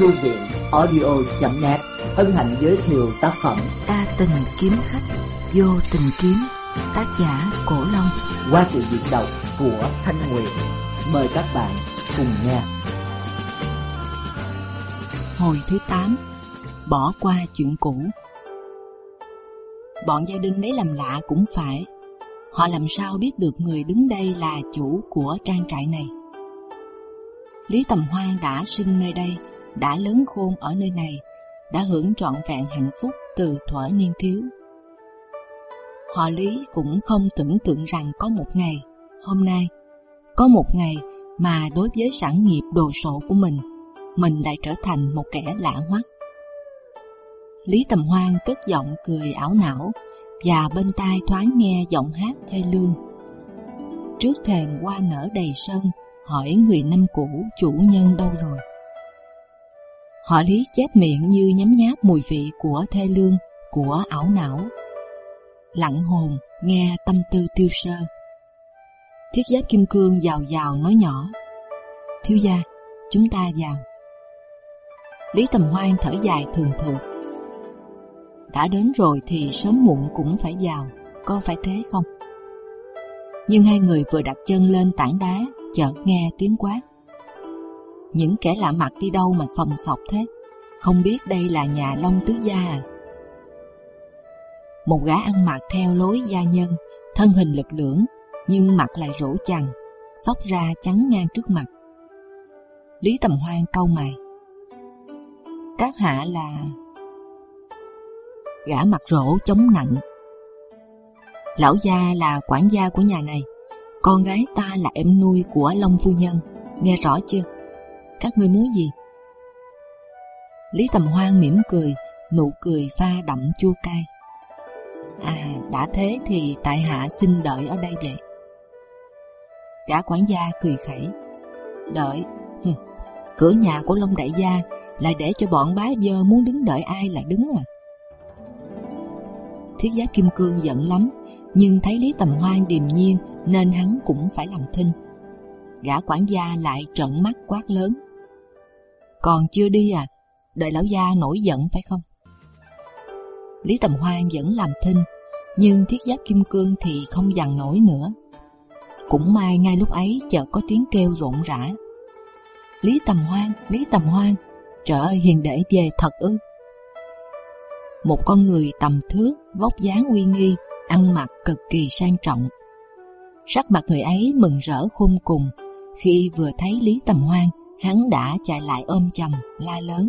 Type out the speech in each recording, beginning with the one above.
Thư viện audio.net hân hạnh giới thiệu tác phẩm Ta tình kiếm khách, vô tình kiếm, tác giả Cổ Long. qua sự diễn đọc của Thanh Nguyệt. Mời các bạn cùng nghe. Hồi thứ 8 Bỏ qua chuyện cũ Bọn gia đình lấy làm lạ cũng phải Họ làm sao biết được người đứng đây là chủ của trang trại này Lý Tầm Hoan đã sinh nơi đây đã lớn khôn ở nơi này Đã hưởng trọn vẹn hạnh phúc từ thuở niên thiếu Họ Lý cũng không tưởng tượng rằng có một ngày Hôm nay Có một ngày mà đối với sản nghiệp đồ sộ của mình mình lại trở thành một kẻ lạ hoắc. Lý Tầm Hoan cất giọng cười ảo não và bên tai thoáng nghe giọng hát thê lương. Trước thềm hoa nở đầy sân, hỏi người năm cũ chủ nhân đâu rồi. Họ Lý chép miệng như nhấm nháp mùi vị của thê lương, của ảo não. Lặng hồn nghe tâm tư tiêu sơ. Thiết giáp kim cương giàu giàu nói nhỏ. Thiếu gia, chúng ta vào. Lý Tầm Hoan thở dài thường thường Đã đến rồi thì sớm muộn cũng phải vào, có phải thế không? Nhưng hai người vừa đặt chân lên tảng đá, chợt nghe tiếng quát. Những kẻ lạ mặt đi đâu mà sòng sọc thế? Không biết đây là nhà Long Tứ Gia à? Một gã ăn mặc theo lối gia nhân, thân hình lực lưỡng, nhưng mặt lại rỗ chằng, xóc ra chắn ngang trước mặt. Lý Tầm Hoan câu mày các hạ là gã mặt rỗ chống nạnh lão gia là quản gia của nhà này con gái ta là em nuôi của long phu nhân nghe rõ chưa các ngươi muốn gì? Lý tầm hoan mỉm cười nụ cười pha đậm chua cay. À đã thế thì tại hạ xin đợi ở đây vậy. Gã quản gia cười khẩy. Đợi Hừ, cửa nhà của long đại gia lại để cho bọn bá dơ muốn đứng đợi ai là đứng à? Thiết giáp kim cương giận lắm nhưng thấy lý tầm hoan điềm nhiên nên hắn cũng phải làm thinh. Gã quản gia lại trợn mắt quát lớn còn chưa đi à? Đợi lão gia nổi giận phải không? Lý tầm hoan vẫn làm thinh, nhưng thiết giáp kim cương thì không dằn nổi nữa. Cũng may ngay lúc ấy chợt có tiếng kêu rộn rã. Lý tầm hoan, lý tầm hoan, Trời ơi, hiền đệ về thật ư? Một con người tầm thước, Vóc dáng uy nghi, Ăn mặc cực kỳ sang trọng. Sắc mặt người ấy mừng rỡ khôn cùng Khi vừa thấy Lý Tầm Hoan Hắn đã chạy lại ôm chầm La lớn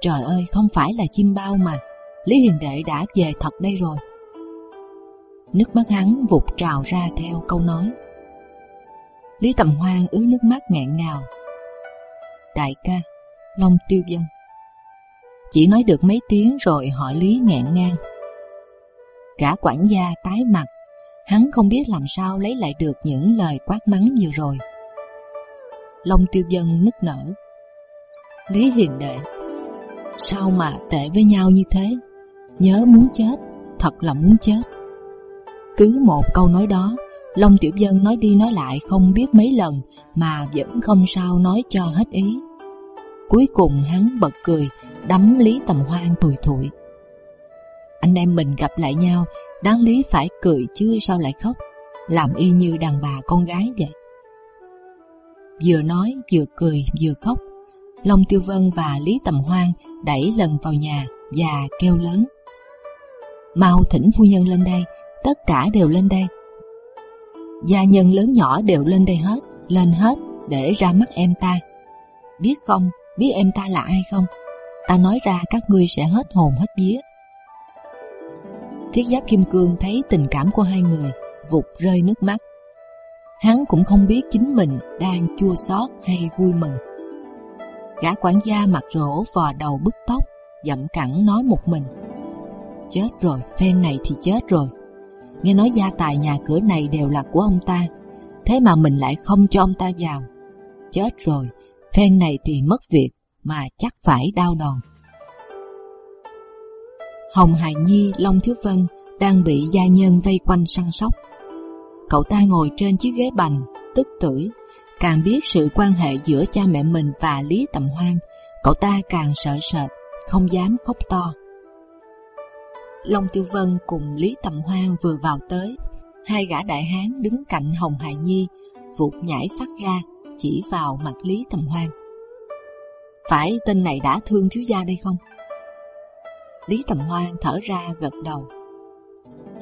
Trời ơi không phải là chim bao mà Lý Hiền Đệ đã về thật đây rồi Nước mắt hắn vụt trào ra theo câu nói Lý Tầm Hoan ứa nước mắt nghẹn ngào Đại ca Long Tiêu Dân. Chỉ nói được mấy tiếng rồi họ Lý nghẹn ngang. Cả quản gia tái mặt, hắn không biết làm sao lấy lại được những lời quát mắng vừa rồi. Long Tiêu Dân nức nở. Lý Hiền Đệ, sao mà tệ với nhau như thế? Nhớ muốn chết, thật là muốn chết. Cứ một câu nói đó, Long Tiểu Dân nói đi nói lại không biết mấy lần mà vẫn không sao nói cho hết ý. Cuối cùng hắn bật cười, đắm Lý Tầm Hoan tủi thủi. Anh em mình gặp lại nhau, đáng lý phải cười chứ sao lại khóc, làm y như đàn bà con gái vậy. Vừa nói, vừa cười, vừa khóc. Long Tiêu Vân và Lý Tầm Hoan đẩy lần vào nhà và kêu lớn. Mau thỉnh phu nhân lên đây, tất cả đều lên đây. Gia nhân lớn nhỏ đều lên đây hết, lên hết để ra mắt em ta. Biết không, biết em ta là ai không? Ta nói ra các ngươi sẽ hết hồn hết vía. Thiết giáp kim cương thấy tình cảm của hai người, vụt rơi nước mắt. Hắn cũng không biết chính mình đang chua xót hay vui mừng. Gã quản gia mặt rỗ vò đầu bứt tóc, dậm cẳng nói một mình. Chết rồi, phen này thì chết rồi. Nghe nói gia tài nhà cửa này đều là của ông ta, thế mà mình lại không cho ông ta vào. Chết rồi, phen này thì mất việc mà chắc phải đau đòn. Hồng hải Nhi, Long Thiếu Vân đang bị gia nhân vây quanh săn sóc. Cậu ta ngồi trên chiếc ghế bành, tức tưởi, càng biết sự quan hệ giữa cha mẹ mình và Lý Tầm Hoan, cậu ta càng sợ sệt, không dám khóc to. Long Tiêu Vân cùng Lý Tầm Hoan vừa vào tới, hai gã đại hán đứng cạnh Hồng Hải Nhi, vụt nhảy phát ra, chỉ vào mặt Lý Tầm Hoan. Phải tên này đã thương thiếu gia đây không? Lý Tầm Hoan thở ra gật đầu.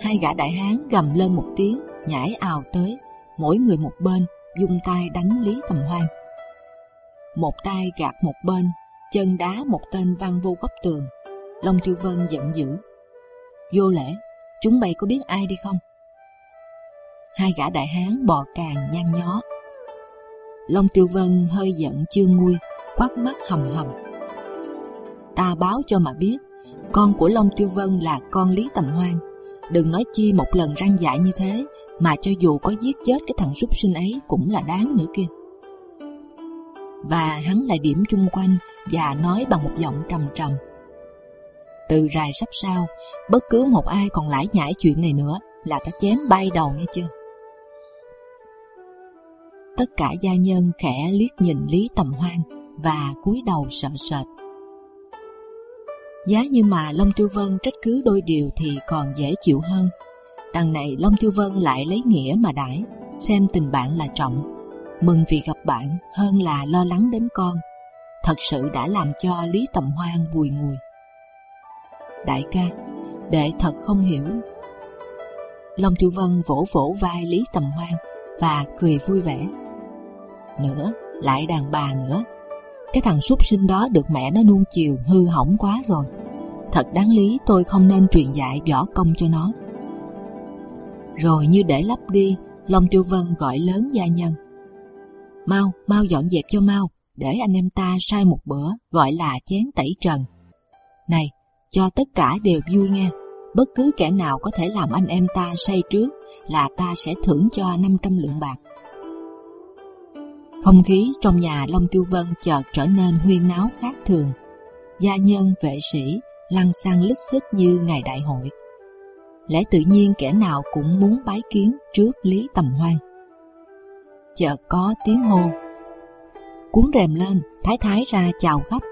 Hai gã đại hán gầm lên một tiếng, nhảy ào tới, mỗi người một bên, dùng tay đánh Lý Tầm Hoan. Một tay gạt một bên, chân đá một tên văn vô góc tường. Long Tiêu Vân giận dữ. Vô lễ, chúng bay có biết ai đi không? Hai gã đại hán bò càng nhăn nhó. Long Tiêu Vân hơi giận chưa nguôi, quát mắt hầm hầm. Ta báo cho mà biết, con của Long Tiêu Vân là con Lý Tầm Hoan. Đừng nói chi một lần răng dại như thế, mà cho dù có giết chết cái thằng súc sinh ấy cũng là đáng nữa kia. Và hắn lại điểm chung quanh và nói bằng một giọng trầm trầm. Từ rài sắp sau, bất cứ một ai còn lải nhải chuyện này nữa là ta chém bay đầu nghe chưa? Tất cả gia nhân khẽ liếc nhìn Lý Tầm Hoan và cúi đầu sợ sệt. Giá như mà Long Tiêu Vân trách cứ đôi điều thì còn dễ chịu hơn. Đằng này Long Tiêu Vân lại lấy nghĩa mà đãi, xem tình bạn là trọng, mừng vì gặp bạn hơn là lo lắng đến con. Thật sự đã làm cho Lý Tầm Hoan bùi ngùi. Đại ca, đệ thật không hiểu. Long Tiêu Vân vỗ vỗ vai Lý Tầm Hoan và cười vui vẻ. Nữa, lại đàn bà nữa, cái thằng súc sinh đó được mẹ nó nuông chiều hư hỏng quá rồi. Thật đáng lý tôi không nên truyền dạy võ công cho nó. Rồi như để lấp đi, Long Tiêu Vân gọi lớn gia nhân. Mau, mau dọn dẹp cho mau, để anh em ta sai một bữa gọi là chén tẩy trần. Này, cho tất cả đều vui nghe. Bất cứ kẻ nào có thể làm anh em ta say trước là ta sẽ thưởng cho 500 lượng bạc. Không khí trong nhà Long Tiêu Vân chợt trở nên huyên náo khác thường. Gia nhân, vệ sĩ lăn xăng lít xít như ngày đại hội. Lẽ tự nhiên kẻ nào cũng muốn bái kiến trước Lý Tầm Hoan. Chợt có tiếng hô. Cuốn rèm lên, thái thái ra chào khách.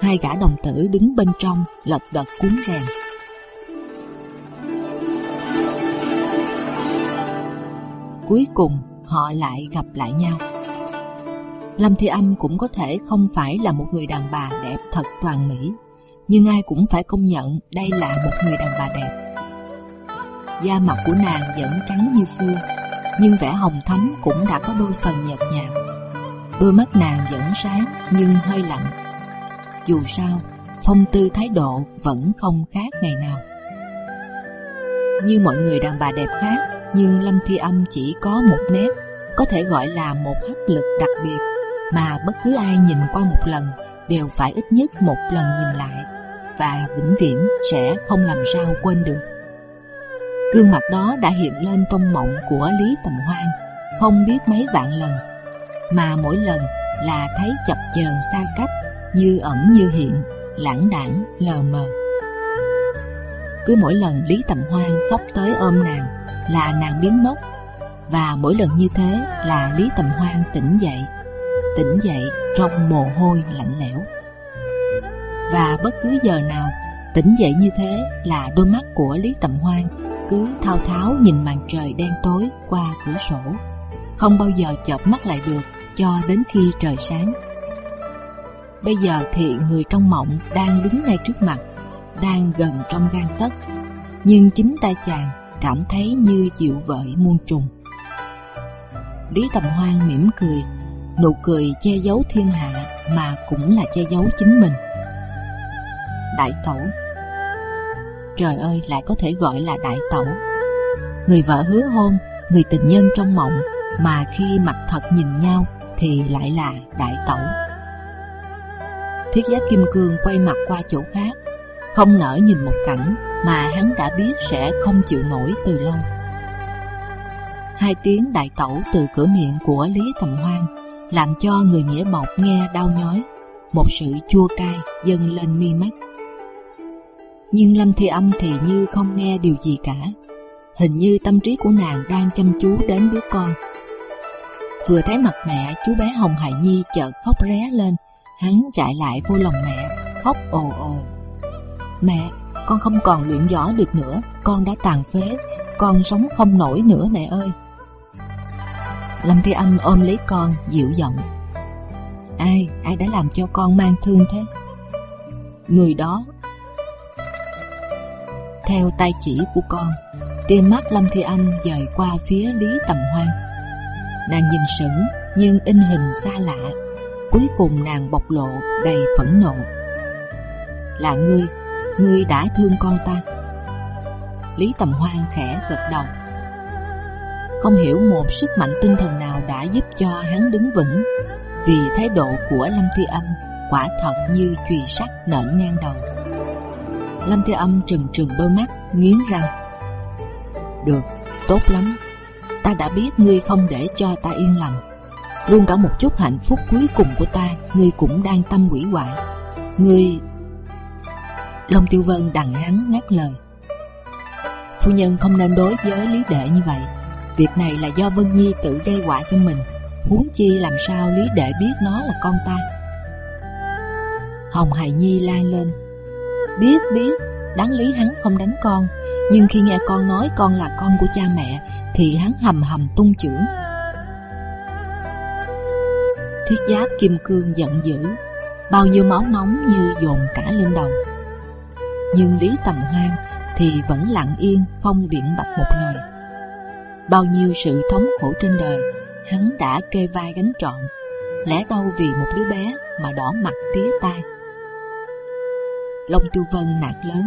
Hai gã đồng tử đứng bên trong lật đật cuốn rèm. Cuối cùng họ lại gặp lại nhau. Lâm Thi Âm cũng có thể không phải là một người đàn bà đẹp thật toàn mỹ, nhưng ai cũng phải công nhận đây là một người đàn bà đẹp. Da mặt của nàng vẫn trắng như xưa, nhưng vẻ hồng thắm cũng đã có đôi phần nhợt nhạt. Đôi mắt nàng vẫn sáng nhưng hơi lạnh. Dù sao, phong tư thái độ vẫn không khác ngày nào. Như mọi người đàn bà đẹp khác, nhưng Lâm Thi Âm chỉ có một nét, có thể gọi là một hấp lực đặc biệt mà bất cứ ai nhìn qua một lần đều phải ít nhất một lần nhìn lại và vĩnh viễn sẽ không làm sao quên được. Gương mặt đó đã hiện lên trong mộng của Lý Tầm Hoan không biết mấy vạn lần, mà mỗi lần là thấy chập chờn xa cách, như ẩn như hiện, lãng đãng lờ mờ. Cứ mỗi lần Lý Tầm Hoan sốc tới ôm nàng là nàng biến mất, và mỗi lần như thế là Lý Tầm Hoan tỉnh dậy, tỉnh dậy trong mồ hôi lạnh lẽo. Và bất cứ giờ nào tỉnh dậy như thế là đôi mắt của Lý Tầm Hoan cứ thao tháo nhìn màn trời đen tối qua cửa sổ, không bao giờ chợp mắt lại được cho đến khi trời sáng. Bây giờ thì người trong mộng đang đứng ngay trước mặt, đang gần trong gan tấc, nhưng chính tay chàng cảm thấy như dịu vợi muôn trùng. Lý Tầm Hoan mỉm cười, nụ cười che giấu thiên hạ mà cũng là che giấu chính mình. Đại tẩu. Trời ơi, lại có thể gọi là đại tẩu. Người vợ hứa hôn, Người tình nhân trong mộng, Mà khi mặt thật nhìn nhau Thì lại là đại tẩu. Thiết giáp kim cương quay mặt qua chỗ khác, Không nỡ nhìn một cảnh Mà hắn đã biết sẽ không chịu nổi từ lâu. Hai tiếng đại tẩu từ cửa miệng của Lý Tầm Hoan Làm cho người nghĩa bọc nghe đau nhói, Một sự chua cay dâng lên mi mắt nhưng Lâm Thi Âm thì như không nghe điều gì cả. Hình như tâm trí của nàng đang chăm chú đến đứa con. Vừa thấy mặt mẹ, chú bé Hồng Hải Nhi chợt khóc ré lên, Hắn chạy lại vô lòng mẹ, khóc ồ ồ. Mẹ, con không còn luyện võ được nữa, con đã tàn phế, con sống không nổi nữa mẹ ơi. Lâm Thi Âm ôm lấy con, dịu giọng. Ai, ai đã làm cho con mang thương thế? Người đó. Theo tay chỉ của con, tia mắt Lâm Thi Âm dời qua phía Lý Tầm Hoan. Nàng nhìn sững nhưng in hình xa lạ. Cuối cùng nàng bộc lộ đầy phẫn nộ. Là ngươi, ngươi đã thương con ta. Lý Tầm Hoan khẽ gật đầu. Không hiểu một sức mạnh tinh thần nào đã giúp cho hắn đứng vững, vì thái độ của Lâm Thi Âm quả thật như chùy sắt nện ngang đầu. Lâm Thế Âm trừng trừng đôi mắt, nghiến răng. Được, tốt lắm. Ta đã biết ngươi không để cho ta yên lòng. Luôn cả một chút hạnh phúc cuối cùng của ta, ngươi cũng đang tâm quỷ hoại. Ngươi... Long Tiêu Vân đằng hắn ngắt lời. Phu nhân không nên đối với Lý Đệ như vậy. Việc này là do Vân Nhi tự gây quả cho mình. Huống chi làm sao Lý Đệ biết nó là con ta. Hồng hải Nhi lan lên. Biết biết, đáng lý hắn không đánh con, nhưng khi nghe con nói con là con của cha mẹ, thì hắn hầm hầm tung chưởng. Thiết giáp kim cương giận dữ, bao nhiêu máu nóng như dồn cả lên đầu. Nhưng Lý Tầm Hoan thì vẫn lặng yên không biện bạch một lời. Bao nhiêu sự thống khổ trên đời, hắn đã kê vai gánh trọn. Lẽ đâu vì một đứa bé mà đỏ mặt tía tai. Long Tiêu Vân nạt lớn,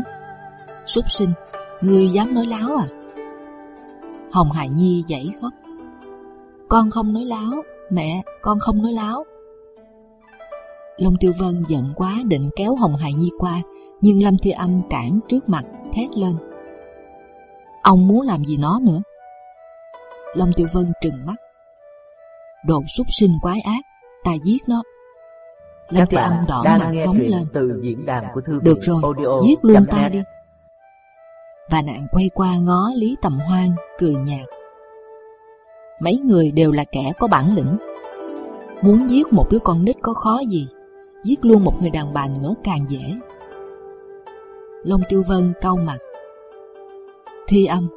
súc sinh, ngươi dám nói láo à? Hồng Hải Nhi dãy khóc. Con không nói láo, mẹ, con không nói láo. Long Tiêu Vân giận quá định kéo Hồng Hải Nhi qua, nhưng Lâm Thi Âm cản trước mặt thét lên. Ông muốn làm gì nó nữa? Long Tiêu Vân trừng mắt. Đồ súc sinh quái ác, ta giết nó. Lâm Thi Âm đỏ mặt phóng lên. từ diễn đàn của thư Được rồi, audio giết luôn ta đi. Và nàng quay qua ngó Lý Tầm Hoan cười nhạt. Mấy người đều là kẻ có bản lĩnh. Muốn giết một đứa con nít có khó gì? Giết luôn một người đàn bà nữa càng dễ. Long Tiêu Vân cau mặt. Thi âm,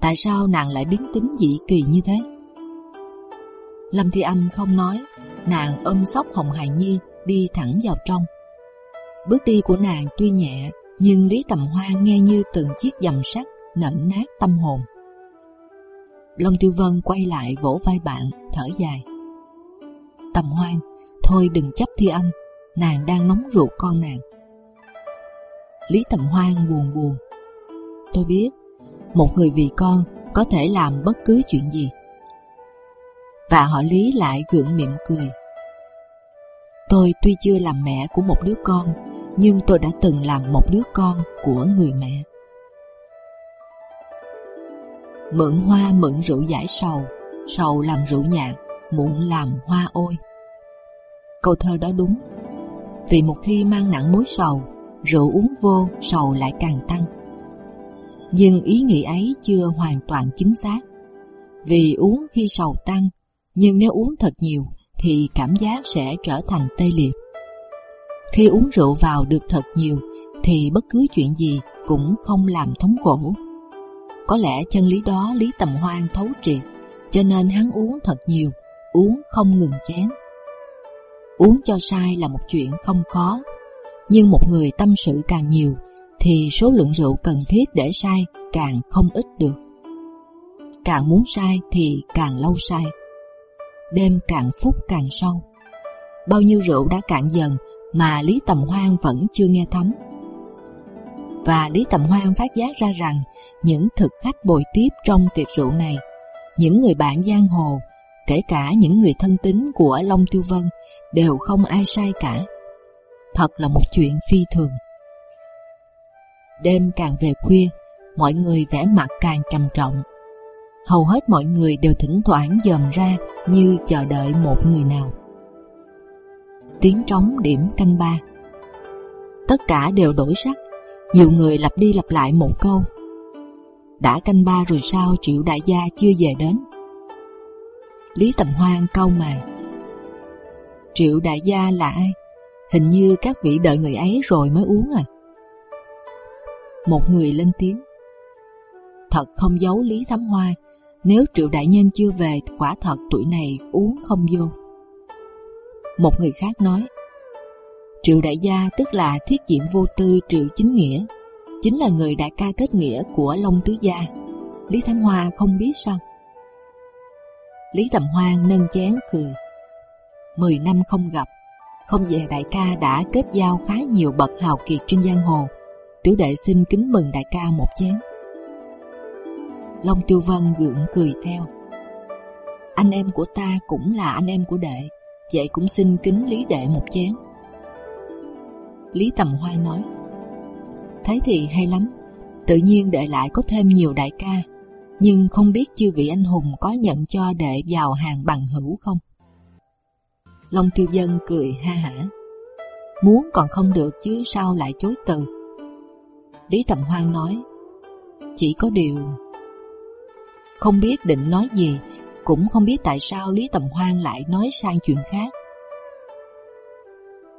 tại sao nàng lại biến tính dị kỳ như thế? Lâm Thi âm không nói, nàng ôm sóc Hồng Hài Nhi đi thẳng vào trong. Bước đi của nàng tuy nhẹ, nhưng Lý Tầm Hoa nghe như từng chiếc dầm sắt nện nát tâm hồn. Long Tiêu Vân quay lại vỗ vai bạn, thở dài. Tầm Hoan, thôi đừng chấp thi âm, nàng đang nóng ruột con nàng. Lý Tầm Hoan buồn buồn. Tôi biết, một người vì con có thể làm bất cứ chuyện gì. Và họ Lý lại gượng miệng cười. Tôi tuy chưa làm mẹ của một đứa con, nhưng tôi đã từng làm một đứa con của người mẹ. Mượn hoa mượn rượu giải sầu, sầu làm rượu nhạt, muộn làm hoa ôi. Câu thơ đó đúng, vì một khi mang nặng mối sầu, rượu uống vô sầu lại càng tăng. Nhưng ý nghĩ ấy chưa hoàn toàn chính xác, vì uống khi sầu tăng, nhưng nếu uống thật nhiều thì cảm giác sẽ trở thành tê liệt. Khi uống rượu vào được thật nhiều thì bất cứ chuyện gì cũng không làm thống khổ. Có lẽ chân lý đó Lý Tầm Hoan thấu triệt, cho nên hắn uống thật nhiều, uống không ngừng chén. Uống cho sai là một chuyện không khó, nhưng một người tâm sự càng nhiều thì số lượng rượu cần thiết để sai càng không ít được. Càng muốn sai thì càng lâu sai. Đêm càng phút càng sâu. Bao nhiêu rượu đã cạn dần mà Lý Tầm Hoan vẫn chưa nghe thấm. Và Lý Tầm Hoan phát giác ra rằng những thực khách bồi tiếp trong tiệc rượu này, những người bạn giang hồ, kể cả những người thân tín của Long Tiêu Vân đều không ai sai cả. Thật là một chuyện phi thường. Đêm càng về khuya, mọi người vẻ mặt càng trầm trọng. Hầu hết mọi người đều thỉnh thoảng dòm ra như chờ đợi một người nào. Tiếng trống điểm canh ba. Tất cả đều đổi sắc. Nhiều người lặp đi lặp lại một câu. Đã canh ba rồi sao triệu đại gia chưa về đến? Lý Tầm Hoan câu mày. Triệu đại gia là ai? Hình như các vị đợi người ấy rồi mới uống à? Một người lên tiếng. Thật không giấu Lý Thám Hoa, nếu Triệu Đại Nhân chưa về, quả thật tuổi này uống không vô. Một người khác nói, Triệu Đại Gia tức là thiết diện vô tư Triệu Chính Nghĩa, chính là người đại ca kết nghĩa của Long Tứ Gia. Lý Thám Hoa không biết sao? Lý Tầm Hoan nâng chén cười. Mười năm không gặp, không về đại ca đã kết giao khá nhiều bậc hào kiệt trên giang hồ. Tiểu đệ xin kính mừng đại ca một chén. Long Tiêu Vân gượng cười theo. Anh em của ta cũng là anh em của đệ, vậy cũng xin kính Lý đệ một chén. Lý Tầm Hoa nói, thấy thì hay lắm, tự nhiên đệ lại có thêm nhiều đại ca, nhưng không biết chư vị anh hùng có nhận cho đệ vào hàng bằng hữu không? Long Tiêu Dân cười ha hả, muốn còn không được chứ sao lại chối từ. Lý Tầm Hoan nói, chỉ có điều không biết định nói gì, cũng không biết tại sao Lý Tầm Hoan lại nói sang chuyện khác.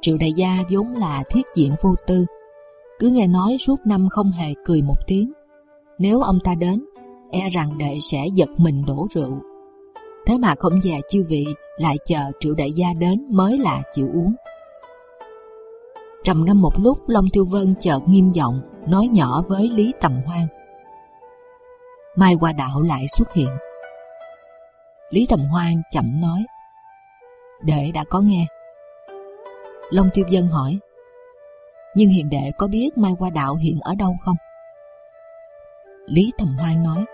Triệu đại gia vốn là thiết diện vô tư, cứ nghe nói suốt năm không hề cười một tiếng. Nếu ông ta đến, e rằng đệ sẽ giật mình đổ rượu. Thế mà không già chư vị lại chờ triệu đại gia đến mới là chịu uống. Trầm ngâm một lúc, Long Tiêu Vân chợt nghiêm giọng nói nhỏ với Lý Tầm Hoan. Mai Hoa Đạo lại xuất hiện. Lý Tầm Hoan chậm nói, đệ đã có nghe. Long Tiêu Dân hỏi, nhưng hiền đệ có biết Mai Hoa Đạo hiện ở đâu không? Lý Tầm Hoan nói,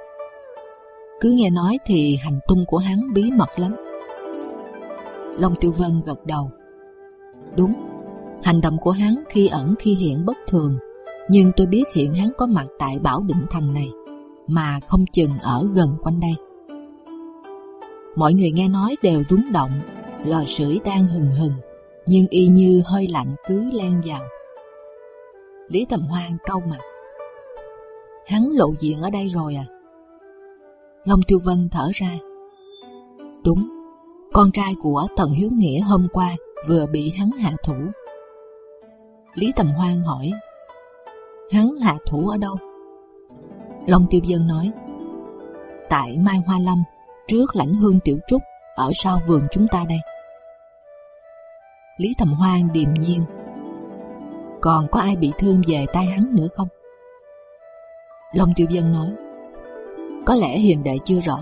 cứ nghe nói thì hành tung của hắn bí mật lắm. Long Tiêu Vân gật đầu. Đúng, hành động của hắn khi ẩn khi hiện bất thường, nhưng tôi biết hiện hắn có mặt tại Bảo Định Thành này, mà không chừng ở gần quanh đây. Mọi người nghe nói đều rúng động, lò sưởi đang hừng hừng, nhưng y như hơi lạnh cứ len vào. Lý Tầm Hoan câu mặt. Hắn lộ diện ở đây rồi à? Long Tiêu Vân thở ra. Đúng, con trai của Tần Hiếu Nghĩa hôm qua vừa bị hắn hạ thủ. Lý Tầm Hoan hỏi, hắn hạ thủ ở đâu? Long Tiêu Dân nói, tại Mai Hoa Lâm, trước lãnh hương tiểu trúc, ở sau vườn chúng ta đây. Lý Thầm Hoan điềm nhiên, còn có ai bị thương về tay hắn nữa không? Long Tiêu Dân nói, có lẽ hiền đệ chưa rõ.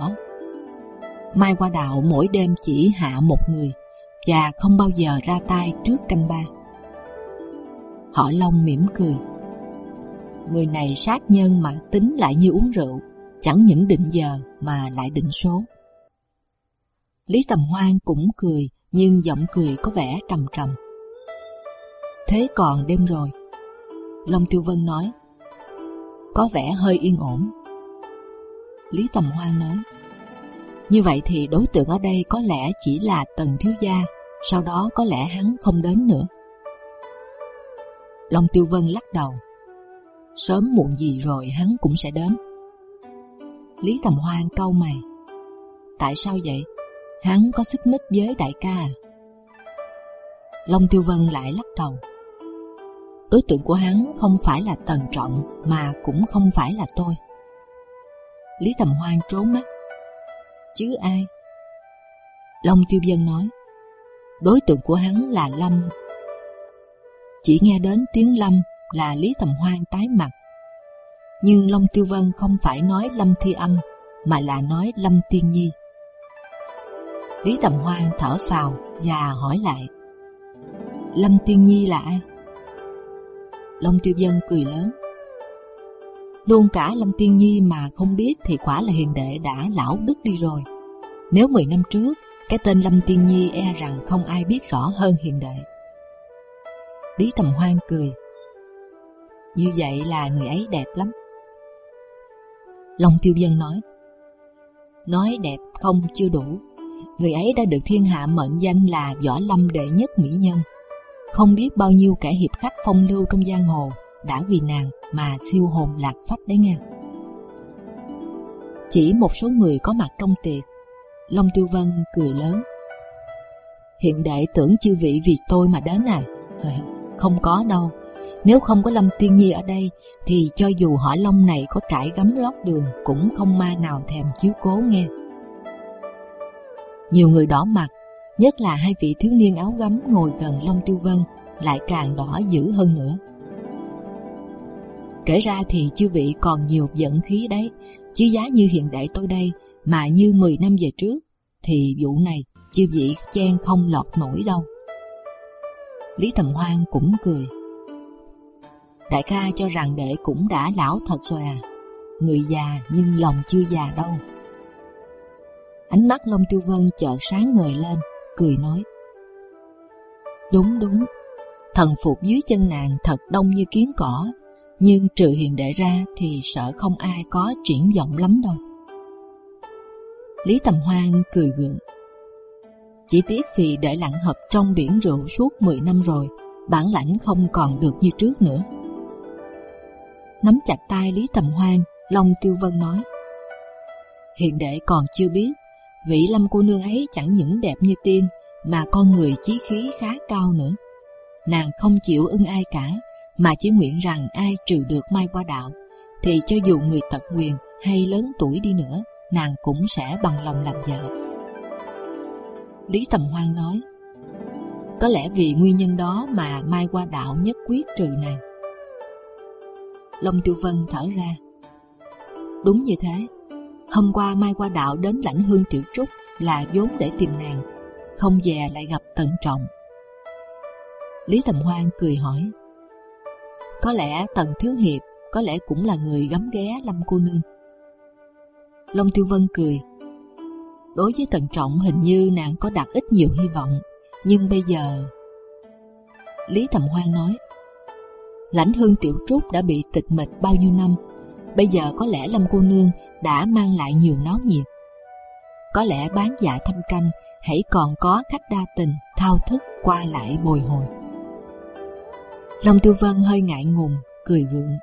Mai qua đạo mỗi đêm chỉ hạ một người và không bao giờ ra tay trước canh ba. Họ Long mỉm cười. Người này sát nhân mà tính lại như uống rượu, chẳng những định giờ mà lại định số. Lý Tầm Hoan cũng cười, nhưng giọng cười có vẻ trầm trầm. Thế còn đêm rồi, Long Tiêu Vân nói, có vẻ hơi yên ổn. Lý Tầm Hoan nói. Như vậy thì đối tượng ở đây có lẽ chỉ là Tần Thiếu Gia, sau đó có lẽ hắn không đến nữa. Long Tiêu Vân lắc đầu. Sớm muộn gì rồi hắn cũng sẽ đến. Lý Tầm Hoan câu mày. Tại sao vậy? Hắn có xích mích với đại ca à? Long Tiêu Vân lại lắc đầu. Đối tượng của hắn không phải là Tần Trọng mà cũng không phải là tôi. Lý Tầm Hoan trốn mắt. Chứ ai? Long Tiêu Vân nói, đối tượng của hắn là Lâm. Chỉ nghe đến tiếng Lâm là Lý Tầm Hoan tái mặt. Nhưng Long Tiêu Vân không phải nói Lâm Thi Âm, mà là nói Lâm Tiên Nhi. Lý Tầm Hoan thở phào và hỏi lại, Lâm Tiên Nhi là ai? Long Tiêu Vân cười lớn, luôn cả Lâm Tiên Nhi mà không biết thì quả là hiền đệ đã lão đức đi rồi. Nếu 10 năm trước, cái tên Lâm Tiên Nhi e rằng không ai biết rõ hơn hiền đệ. Lý Tầm Hoan cười. Như vậy là người ấy đẹp lắm. Long Tiêu Dân nói. Nói đẹp không chưa đủ. Người ấy đã được thiên hạ mệnh danh là võ lâm đệ nhất mỹ nhân. Không biết bao nhiêu kẻ hiệp khách phong lưu trong giang hồ đã vì nàng mà siêu hồn lạc phách đấy nghe. Chỉ một số người có mặt trong tiệc, Long Tiêu Vân cười lớn. Hiện đệ tưởng chư vị vì tôi mà đến này, Không có đâu. Nếu không có Lâm Tiên Nhi ở đây, thì cho dù họ Long này có trải gấm lót đường, cũng không ma nào thèm chiếu cố nghe. Nhiều người đỏ mặt, nhất là hai vị thiếu niên áo gấm ngồi gần Long Tiêu Vân, lại càng đỏ dữ hơn nữa. Kể ra thì chư vị còn nhiều giận khí đấy, chứ giá như hiện đại tôi đây mà như 10 năm về trước, thì vụ này chư vị chen không lọt nổi đâu. Lý thầm Hoan cũng cười. Đại ca cho rằng đệ cũng đã lão thật rồi à, người già nhưng lòng chưa già đâu. Ánh mắt Long Tiêu Vân chợt sáng ngời lên, cười nói: Đúng đúng, thần phục dưới chân nàng thật đông như kiến cỏ, nhưng trừ hiền đệ ra thì sợ không ai có triển vọng lắm đâu. Lý Tầm Hoan cười gượng. Chỉ tiếc vì để lặng hợp trong biển rượu suốt 10 năm rồi, bản lãnh không còn được như trước nữa. Nắm chặt tay Lý Tầm Hoan, Long Tiêu Vân nói: Hiện đệ còn chưa biết, vị lâm cô nương ấy chẳng những đẹp như tiên, mà con người chí khí khá cao nữa. Nàng không chịu ưng ai cả, mà chỉ nguyện rằng ai trừ được mai qua đạo, thì cho dù người tật quyền hay lớn tuổi đi nữa, nàng cũng sẽ bằng lòng làm vợ. Lý Tầm Hoan nói, có lẽ vì nguyên nhân đó mà mai qua đạo nhất quyết trừ nàng. Long Tiêu Vân thở ra, đúng như thế. Hôm qua mai qua đạo đến lãnh hương tiểu trúc là vốn để tìm nàng, không về lại gặp tận trọng. Lý Tầm Hoan cười hỏi, có lẽ Tần Thiếu Hiệp có lẽ cũng là người gấm ghé Lâm cô nương. Long Tiêu Vân cười. Đối với Tần Trọng hình như nàng có đặt ít nhiều hy vọng, nhưng bây giờ Lý Tầm Hoan nói, lãnh hương tiểu trúc đã bị tịch mịch bao nhiêu năm, bây giờ có lẽ Lâm cô nương đã mang lại nhiều náo nhiệt. Có lẽ bán dạ thăm canh hãy còn có khách đa tình thao thức qua lại bồi hồi. Long Tiêu Vân hơi ngại ngùng, cười gượng.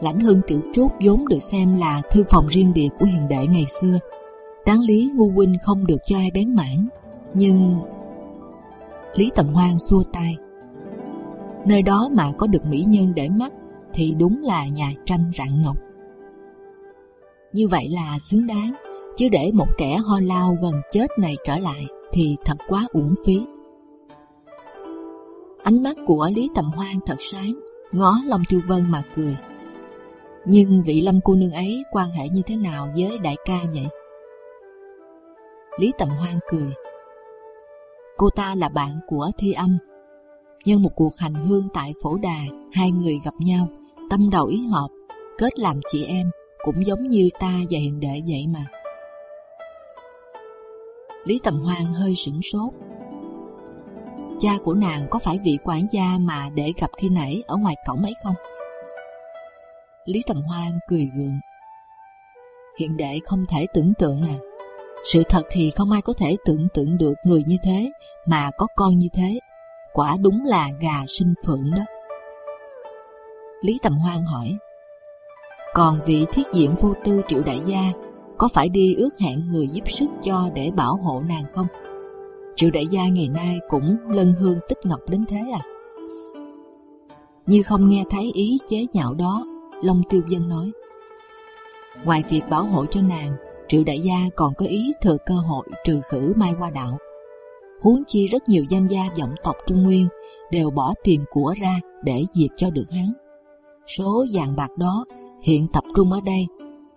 Lãnh Hương Tiểu Trúc vốn được xem là thư phòng riêng biệt của hiền đệ ngày xưa. Đáng lý ngu huynh không được cho ai bén mảng, nhưng Lý Tầm Hoan xua tay. Nơi đó mà có được mỹ nhân để mắt thì đúng là nhà tranh rạng ngọc. Như vậy là xứng đáng, chứ để một kẻ ho lao gần chết này trở lại thì thật quá uổng phí. Ánh mắt của Lý Tầm Hoan thật sáng, ngó Long Tiêu Vân mà cười. Nhưng vị Lâm cô nương ấy quan hệ như thế nào với đại ca vậy? Lý Tầm Hoan cười. Cô ta là bạn của Thi Âm. Nhân một cuộc hành hương tại phổ đà, hai người gặp nhau, tâm đầu ý hợp, kết làm chị em, cũng giống như ta và hiền đệ vậy mà. Lý Tầm Hoan hơi sửng sốt, cha của nàng có phải vị quản gia mà để gặp khi nãy ở ngoài cổng ấy không? Lý Tầm Hoan cười gượng. Hiện đệ không thể tưởng tượng à. Sự thật thì không ai có thể tưởng tượng được người như thế mà có con như thế. Quả đúng là gà sinh phượng đó. Lý Tầm Hoan hỏi. Còn vị thiết diện vô tư triệu đại gia có phải đi ước hẹn người giúp sức cho để bảo hộ nàng không? triệu đại gia ngày nay cũng lân hương tích ngọc đến thế à? Như không nghe thấy ý chế nhạo đó, Long Tiêu Dân nói: ngoài việc bảo hộ cho nàng, triệu đại gia còn có ý thừa cơ hội trừ khử Mai Hoa Đạo. Huống chi rất nhiều danh gia vọng tộc Trung Nguyên đều bỏ tiền của ra để diệt cho được hắn. Số vàng bạc đó hiện tập trung ở đây,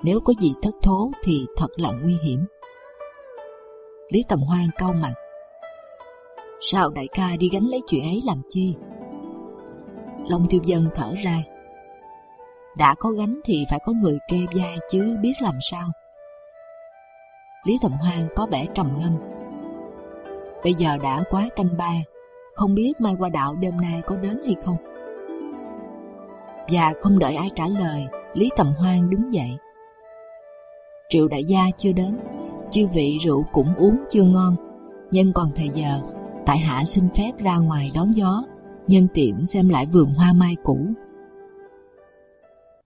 nếu có gì thất thố thì thật là nguy hiểm. Lý Tầm Hoan cau mặt, sao đại ca đi gánh lấy chuyện ấy làm chi? Long Tiêu Dân thở ra. Đã có gánh thì phải có người kê vai chứ biết làm sao. Lý Tầm Hoan có vẻ trầm ngâm. Bây giờ đã quá canh ba, không biết Mai Qua Đạo đêm nay có đến hay không. Và không đợi ai trả lời, Lý Tầm Hoan đứng dậy. Triệu đại gia chưa đến, chư vị rượu cũng uống chưa ngon, nhân còn thời giờ tại hạ xin phép ra ngoài đón gió, nhân tiện xem lại vườn hoa mai cũ.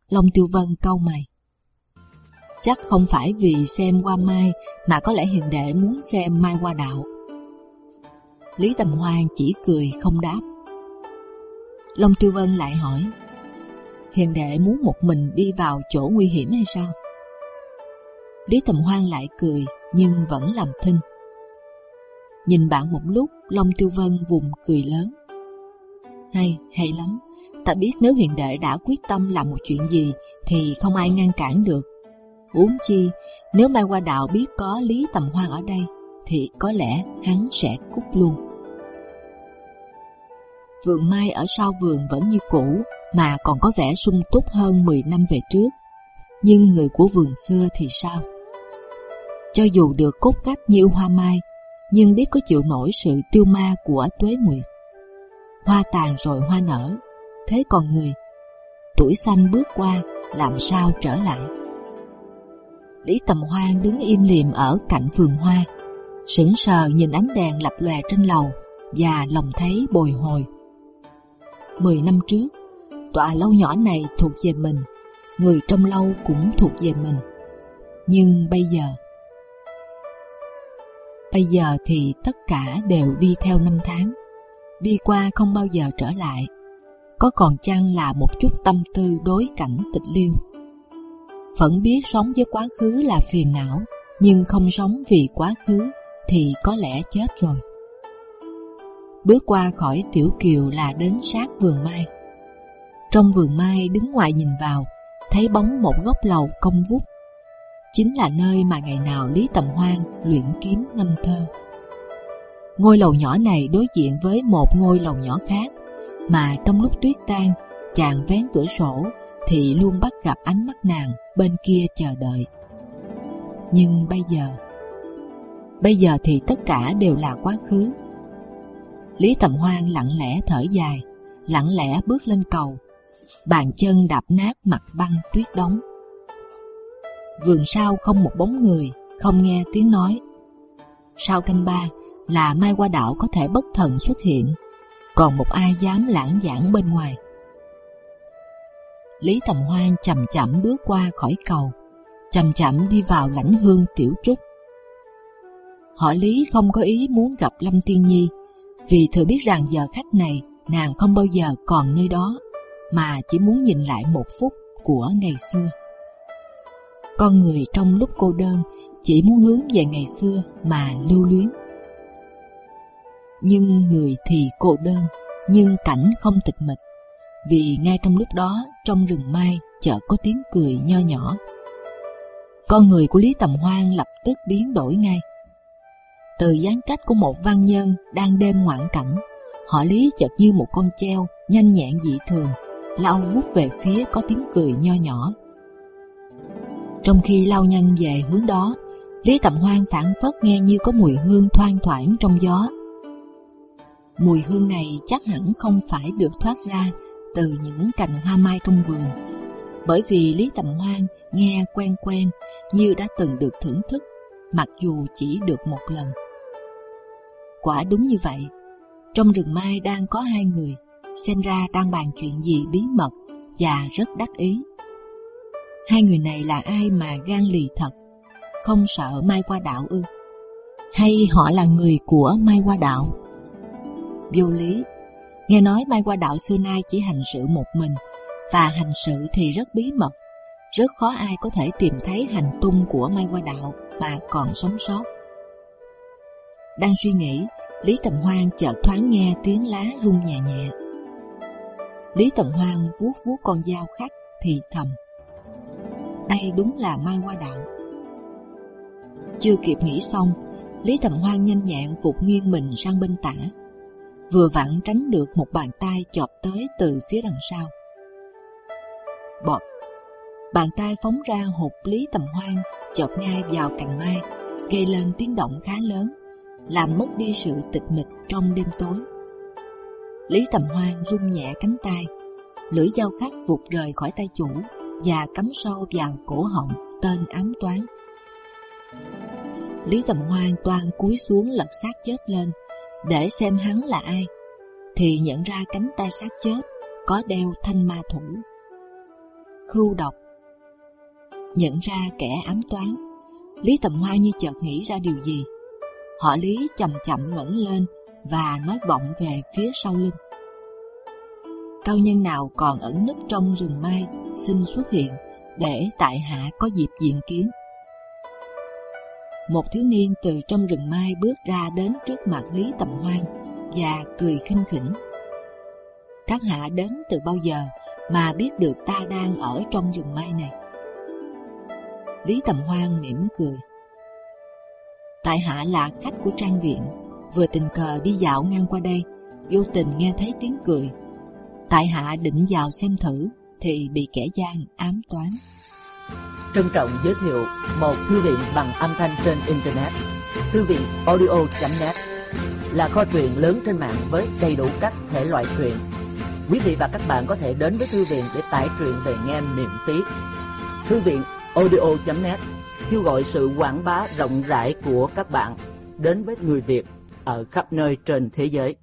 Long Tiêu Vân câu mày. Chắc không phải vì xem hoa mai mà có lẽ hiền đệ muốn xem mai qua đạo. Lý Tầm Hoan chỉ cười không đáp. Long Tiêu Vân lại hỏi, hiền đệ muốn một mình đi vào chỗ nguy hiểm hay sao? Lý Tầm Hoan lại cười nhưng vẫn làm thinh. Nhìn bạn một lúc, Long Tiêu Vân vùng cười lớn. Hay, hay lắm. Ta biết nếu hiền đệ đã quyết tâm làm một chuyện gì thì không ai ngăn cản được. Uống chi, nếu Mai Qua Đạo biết có Lý Tầm Hoan ở đây, thì có lẽ hắn sẽ cút luôn. Vườn mai ở sau vườn vẫn như cũ, mà còn có vẻ sung túc hơn 10 năm về trước. Nhưng người của vườn xưa thì sao? Cho dù được cốt cách như hoa mai, nhưng biết có chịu nổi sự tiêu ma của tuế nguyệt. Hoa tàn rồi hoa nở, thế còn người, tuổi xanh bước qua, làm sao trở lại? Lý Tầm Hoan đứng im lìm ở cạnh vườn hoa, sững sờ nhìn ánh đèn lập lòe trên lầu và lòng thấy bồi hồi. Mười năm trước, tòa lâu nhỏ này thuộc về mình, người trong lâu cũng thuộc về mình. Nhưng bây giờ, bây giờ thì tất cả đều đi theo năm tháng, đi qua không bao giờ trở lại. Có còn chăng là một chút tâm tư đối cảnh tịch liêu? Vẫn biết sống với quá khứ là phiền não, nhưng không sống vì quá khứ thì có lẽ chết rồi. Bước qua khỏi tiểu kiều là đến sát vườn mai. Trong vườn mai đứng ngoài nhìn vào, thấy bóng một góc lầu công vút. Chính là nơi mà ngày nào Lý Tầm Hoan luyện kiếm ngâm thơ. Ngôi lầu nhỏ này đối diện với một ngôi lầu nhỏ khác, mà trong lúc tuyết tan, chàng vén cửa sổ thì luôn bắt gặp ánh mắt nàng bên kia chờ đợi. Nhưng bây giờ, bây giờ thì tất cả đều là quá khứ. Lý Tầm Hoan lặng lẽ thở dài, lặng lẽ bước lên cầu, bàn chân đạp nát mặt băng tuyết đóng. Vườn sau không một bóng người, không nghe tiếng nói. Sau canh ba là Mai Qua đảo có thể bất thần xuất hiện, còn một ai dám lãng giảng bên ngoài. Lý Tầm Hoan chậm chậm bước qua khỏi cầu, chậm chậm đi vào lãnh hương tiểu trúc. Họ Lý không có ý muốn gặp Lâm Tiên Nhi, vì thừa biết rằng giờ khách này nàng không bao giờ còn nơi đó, mà chỉ muốn nhìn lại một phút của ngày xưa. Con người trong lúc cô đơn chỉ muốn hướng về ngày xưa mà lưu luyến. Nhưng người thì cô đơn, nhưng cảnh không tịch mịch vì ngay trong lúc đó trong rừng mai chợt có tiếng cười nho nhỏ. Con người của Lý Tầm Hoan lập tức biến đổi ngay. Từ dáng cách của một văn nhân đang đêm ngoạn cảnh, họ Lý chợt như một con treo nhanh nhẹn dị thường, lao vút về phía có tiếng cười nho nhỏ. Trong khi lao nhanh về hướng đó, Lý Tầm Hoan phản phất nghe như có mùi hương thoang thoảng trong gió. Mùi hương này chắc hẳn không phải được thoát ra từ những cành hoa mai trong vườn. Bởi vì Lý Tầm Hoan nghe quen quen như đã từng được thưởng thức, mặc dù chỉ được một lần. Quả đúng như vậy, trong rừng mai đang có hai người, xem ra đang bàn chuyện gì bí mật và rất đắc ý. Hai người này là ai mà gan lì thật, không sợ Mai qua đạo ư? Hay họ là người của Mai qua đạo? Vô lý, Nghe nói Mai Qua Đạo xưa nay chỉ hành sự một mình, và hành sự thì rất bí mật, rất khó ai có thể tìm thấy hành tung của Mai Qua Đạo mà còn sống sót. Đang suy nghĩ, Lý Tầm Hoan chợt thoáng nghe tiếng lá rung nhẹ nhẹ. Lý Tầm Hoan vuốt vuốt con dao khắc thì thầm. Đây đúng là Mai hoa Đạo. Chưa kịp nghĩ xong, Lý Tầm Hoan nhanh nhẹn phục nghiêng mình sang bên tả, vừa vặn tránh được một bàn tay chộp tới từ phía đằng sau. Bọt, bàn tay phóng ra hụt Lý Tầm Hoan chộp ngay vào cành mai, gây lên tiếng động khá lớn, làm mất đi sự tịch mịch trong đêm tối. Lý Tầm Hoan rung nhẹ cánh tay, lưỡi dao khắc vụt rời khỏi tay chủ và cắm sâu vào cổ họng tên ám toán. Lý Tầm Hoan toan cúi xuống lật xác chết lên để xem hắn là ai, thì nhận ra cánh tay xác chết có đeo thanh ma thủ. Khưu độc nhận ra kẻ ám toán, Lý Tầm Hoan như chợt nghĩ ra điều gì. Họ Lý chậm chậm ngẩng lên và nói vọng về phía sau lưng. Cao nhân nào còn ẩn nấp trong rừng mai, xin xuất hiện để tại hạ có dịp diện kiến. Một thiếu niên từ trong rừng mai bước ra đến trước mặt Lý Tầm Hoan và cười khinh khỉnh. Các hạ đến từ bao giờ mà biết được ta đang ở trong rừng mai này? Lý Tầm Hoan mỉm cười. Tại hạ là khách của trang viện, vừa tình cờ đi dạo ngang qua đây, vô tình nghe thấy tiếng cười. Tại hạ định vào xem thử, thì bị kẻ gian ám toán. Trân trọng giới thiệu một thư viện bằng âm thanh trên internet. Thư viện audio.net là kho truyện lớn trên mạng với đầy đủ các thể loại truyện. Quý vị và các bạn có thể đến với thư viện để tải truyện về nghe miễn phí. Thư viện audio.net kêu gọi sự quảng bá rộng rãi của các bạn đến với người Việt ở khắp nơi trên thế giới.